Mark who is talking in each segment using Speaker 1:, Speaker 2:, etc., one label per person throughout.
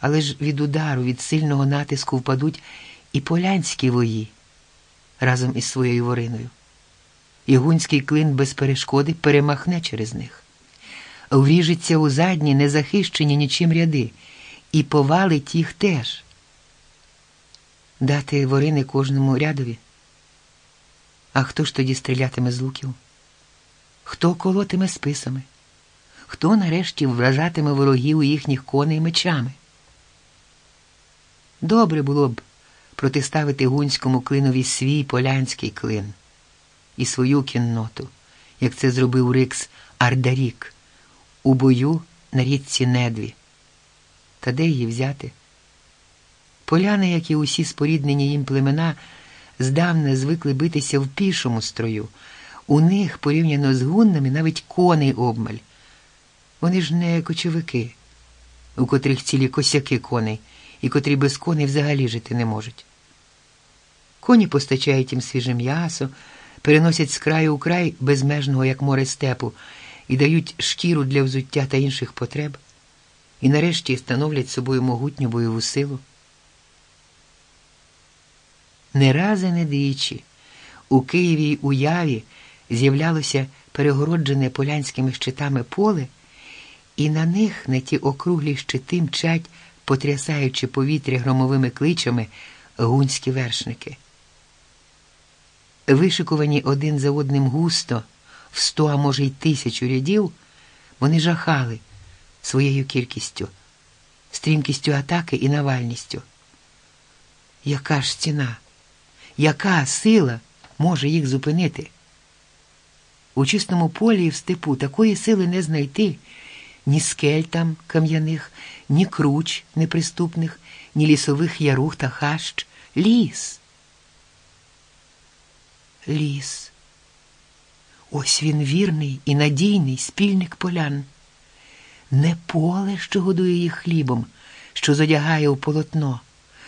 Speaker 1: Але ж від удару, від сильного натиску впадуть і полянські вої разом із своєю вориною. Ігунський клин без перешкоди перемахне через них, вріжеться у задні, незахищені нічим ряди, і повалить їх теж. Дати ворини кожному рядові. А хто ж тоді стрілятиме з луків? Хто колотиме списами? Хто нарешті вражатиме ворогів їхніх коней мечами? Добре було б протиставити гунському клинові свій полянський клин і свою кінноту, як це зробив Рикс Ардарік у бою на річці Недві. Та де її взяти? Поляни, як і усі споріднені їм племена, здавна звикли битися в пішому строю. У них, порівняно з гуннами, навіть коней обмаль. Вони ж не кочовики, у котрих цілі косяки коней, і котрі без коней взагалі жити не можуть. Коні постачають їм свіже м'ясо, переносять з краю у край безмежного, як море степу, і дають шкіру для взуття та інших потреб, і нарешті становлять собою могутню бойову силу. Не раз і не двічі у Києві й уяві з'являлося перегороджене полянськими щитами поле, і на них на ті округлі щити мчать, потрясаючи повітря громовими кличами, гунські вершники. Вишикувані один за одним густо, в сто, а може й тисячу рядів, вони жахали своєю кількістю, стрімкістю атаки і навальністю. Яка ж ціна? Яка сила може їх зупинити? У чистому полі і в степу такої сили не знайти ні скель там кам'яних, ні круч неприступних, ні лісових ярух та хащ. Ліс. Ліс. Ось він вірний і надійний спільник полян. Не поле, що годує їх хлібом, що зодягає у полотно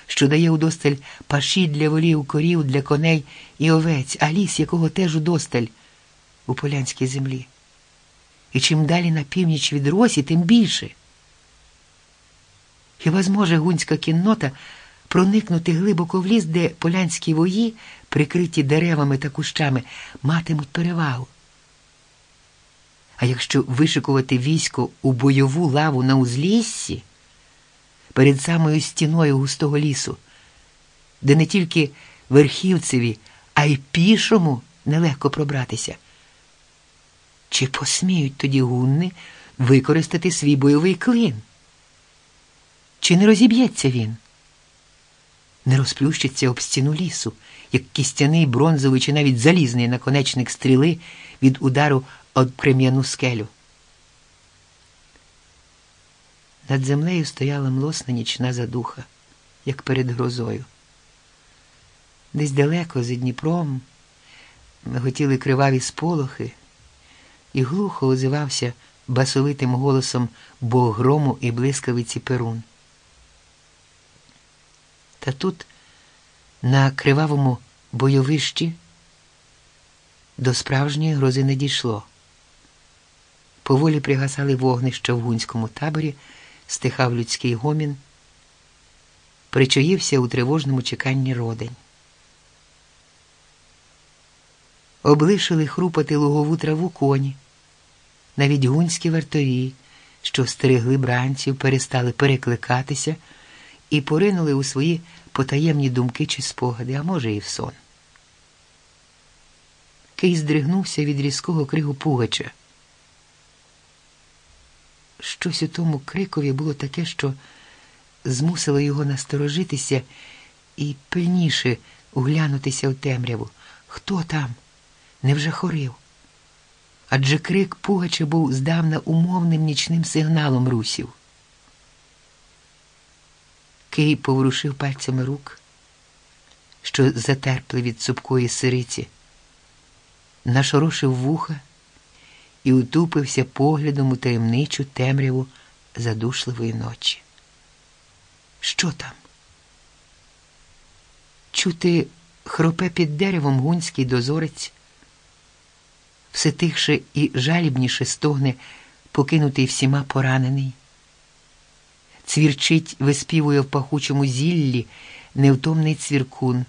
Speaker 1: що дає удосталь паші для волів, корів, для коней і овець, а ліс, якого теж удосталь у полянській землі. І чим далі на північ від Росі, тим більше. Хіба зможе гунська кіннота проникнути глибоко в ліс, де полянські вої, прикриті деревами та кущами, матимуть перевагу? А якщо вишикувати військо у бойову лаву на узліссі, перед самою стіною густого лісу, де не тільки верхівцеві, а й пішому нелегко пробратися. Чи посміють тоді гунни використати свій бойовий клин? Чи не розіб'ється він? Не розплющиться об стіну лісу, як кістяний бронзовий чи навіть залізний наконечник стріли від удару об крем'яну скелю. Над землею стояла млосна нічна задуха, як перед грозою. Десь далеко за Дніпром готіли криваві сполохи, і глухо озивався басовитим голосом бог грому і блискавиці перун. Та тут, на кривавому бойовищі, до справжньої грози не дійшло. Поволі пригасали вогнища в гунському таборі стихав людський гомін, причаївся у тривожному чеканні родень. Облишили хрупати лугову траву коні, навіть гунські вартові, що стерегли бранців, перестали перекликатися і поринули у свої потаємні думки чи спогади, а може, і в сон. Кий здригнувся від різкого кригу Пугача. Щось у тому крикові було таке, що змусило його насторожитися і пильніше углянутися в темряву. Хто там? Невже хорив? Адже крик Пугача був здавна умовним нічним сигналом русів. Кий поворушив пальцями рук, що затерпли від цупкої сириці, нашорошив вуха і утупився поглядом у таємничу темряву задушливої ночі. Що там? Чути хропе під деревом гунський дозорець, все тихше і жалібніше стогне, покинутий всіма поранений. цвірчить, виспівує в пахучому зіллі невтомний цвіркун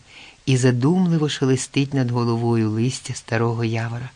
Speaker 1: і задумливо шелестить над головою листя старого явора.